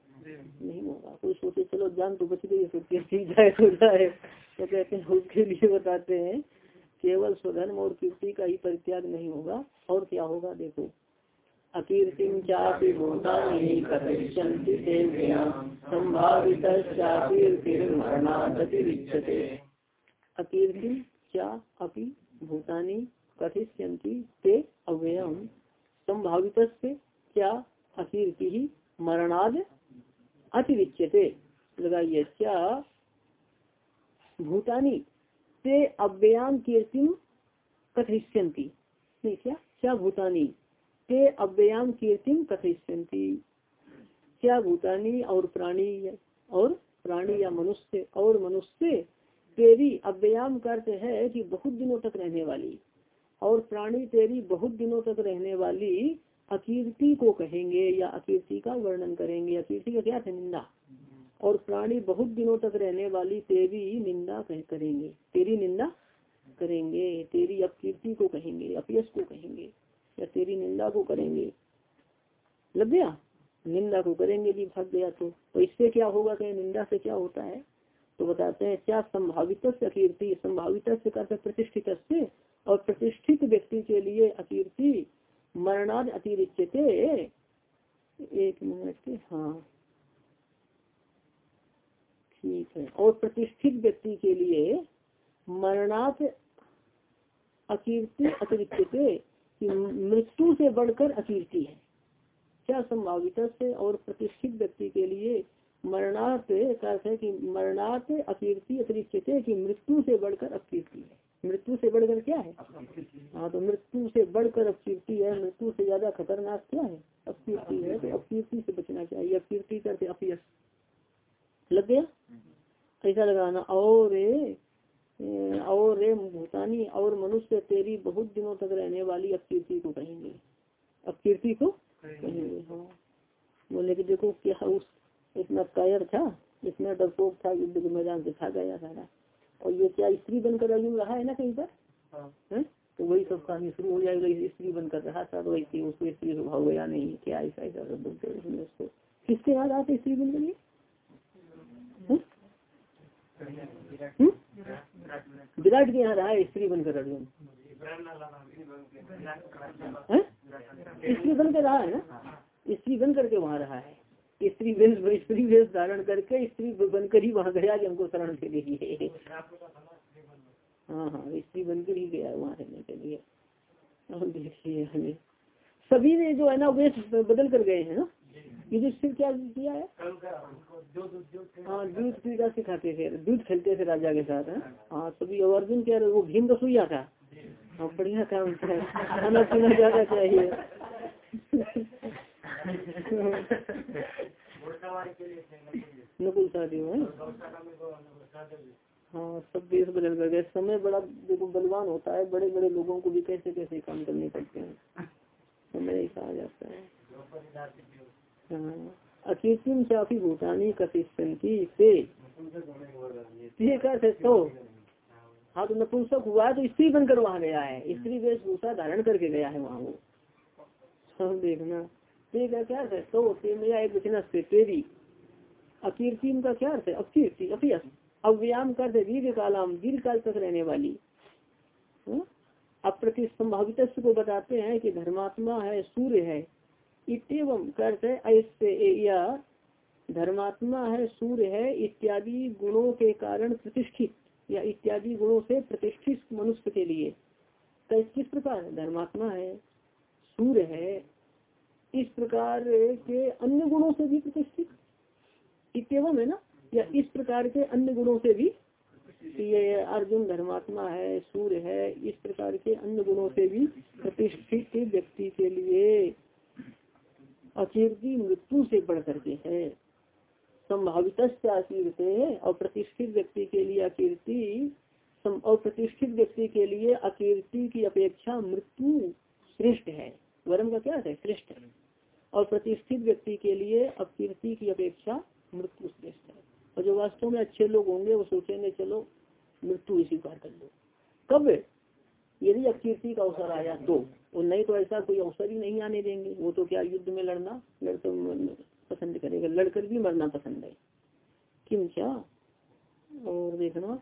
नहीं होगा। कोई सोचे, चलो, जान तो बच गई तो कीर्ति जाए तो जाए। तो कहते हैं, उसके लिए बताते हैं, केवल स्वधर्म और कीर्ति का ही परित्याग नहीं होगा। और क्या होगा, देखो। संभावित अकीर्तिम चा अपि भूतानि कथिष्यन्ति ते अव्ययम संभावित क्या अकीर्ति ही मरणाद अतिरिच्यते। लगाइए क्या भूतानी ते अव्ययाम कीर्तिम कथिष्यन्ति। नहीं क्या क्या भूतानी ते अव्ययाम कीर्तिम कथिष्यन्ति? क्या भूतानी और प्राणी और प्राणी या मनुष्य और मनुष्य तेरी अव्ययाम करते है कि बहुत दिनों तक रहने वाली। और प्राणी तेरी बहुत दिनों तक रहने वाली अकीर्ति को कहेंगे या अकीर्ति का वर्णन करेंगे। अकीर्ति का क्या था निंदा। और प्राणी बहुत दिनों तक रहने वाली तेरी निंदा करेंगे। तेरी निंदा करेंगे। तेरी अपकीर्ति को कहेंगे, अपयश को कहेंगे, या तेरी निंदा को करेंगे। लग गया? निंदा को करेंगे जी भाग गया तो। तो इससे क्या होगा कहीं निंदा से क्या होता है? तो बताते हैं, क्या संभावित अकीर्ति संभावित से प्रतिष्ठित से और प्रतिष्ठित व्यक्ति के लिए अकीर्ति मरणाद अतिरिक्त एक मिनट हाँ। ठीक है। और प्रतिष्ठित व्यक्ति के लिए मरणात अकीर्ति अतिरिक्त मृत्यु से बढ़कर अकीर्ति है। क्या संभावित से और प्रतिष्ठित व्यक्ति के लिए मरणार्थ का है कि मरणार्थ अकीर्ति अतिरिक्त की मृत्यु से बढ़कर अकीर्ति है। मृत्यु से बढ़कर क्या है? हाँ तो मृत्यु से बढ़कर अपकीर्ति है मृत्यु से ज़्यादा खतरनाक क्या है? अपकीर्ति है तो अपकीर्ति से बचना चाहिए अपकीर्ति करते अपयश लग गया? ऐसा लगाना और और रे भूतानी और मनुष्य तेरी बहुत दिनों तक रहने वाली अपकीर्ति को कहेंगे। अपकीर्ति को कहेंगे हाँ। बोले कि देखो क्या उस इतना कायर था इतना डरपोक था युद्ध के मैदान से खा गया सारा और ये क्या स्त्री बनकर अर्जुन रहा है ना कहीं पर? हाँ। है? तो वही सब कहानी शुरू हो जाएगा स्त्री बनकर रहा था तो वैसे उसको स्त्री स्वभाव गया नहीं क्या ऐसा ऐसा सब बोलते उसमें उसको। किसके याद आते स्त्री बन गई हम्म? विराट के यहाँ रहा है स्त्री बनकर अर्जुन स्त्री बनकर रहा है ना? स्त्री बन करके वहाँ रहा है। स्त्री वेश स्त्री वेश धारण करके स्त्री बनकर ही वहाँ गया हमको शरण के लिए। हाँ हाँ स्त्री बनकर ही गया वहाँ रहने के लिए। देखिए हमें। सभी ने जो है ना वेश बदल कर गए हैं ना? युधिष्ठिर क्या किया है? हाँ दूध क्रीड़ा सिखाते थे, दूध खेलते थे राजा के साथ, है। हाँ सभी अर्जुन क्या वो भीम रसोईया था। हाँ बढ़िया काम खाना पीना ज़्यादा चाहिए। नकुल शादी में हाँ सब देश बदल कर गए समय बड़ा देखो बलवान होता है बड़े बड़े लोगों को भी कैसे कैसे काम करने पड़ते हैं समय ऐसा आ जाता है अकीर्तिम चापी भूटानी कथिष्यंती से तो हाँ तो नपुंसक हुआ है तो स्त्री बनकर वहाँ गया है स्त्री वेशभूषा धारण करके गया है वहाँ वो सब देखना। ठीक है क्या है? तो मेरा से तेरी अकीर्ति का क्या अर्थ है अकीर्ति अव्याम कर दीर्घ कालाम दीर्घ काल तक रहने वाली। हाँ? अप्रति संभावित को बताते हैं कि धर्मात्मा है, सूर्य है। इतम ऐसे, या धर्मात्मा है, सूर्य है, इत्यादि गुणों के कारण प्रतिष्ठित, या इत्यादि गुणों से प्रतिष्ठित मनुष्य के लिए। किस प्रकार? धर्मात्मा है, सूर्य है इस प्रकार के अन्य गुणों से भी प्रतिष्ठित? इतम है ना? या इस प्रकार के अन्य गुणों से भी? ये अर्जुन धर्मात्मा है, सूर्य है, इस प्रकार के अन्य गुणों से भी प्रतिष्ठित व्यक्ति के लिए अकीर्ति मृत्यु से बढ़ करके है। संभावित अकीर्ति और प्रतिष्ठित व्यक्ति के लिए अकीर्ति और प्रतिष्ठित व्यक्ति के लिए अकीर्ति की अपेक्षा मृत्यु श्रेष्ठ है। वर्म का क्या है? श्रेष्ठ और प्रतिष्ठित व्यक्ति के लिए अकीर्ति की अपेक्षा मृत्यु श्रेष्ठ है। और जो वास्तव में अच्छे लोग होंगे, वो सोचेंगे, चलो, मृत्यु स्वीकार कर लो। कब यदि अकीर्ति का अवसर आया तो और नहीं तो ऐसा कोई अवसर ही नहीं आने देंगे। वो तो क्या युद्ध में लड़ना लड़कर पसंद करेगा। लड़कर भी मरना पसंद है। किम क्या? और देखना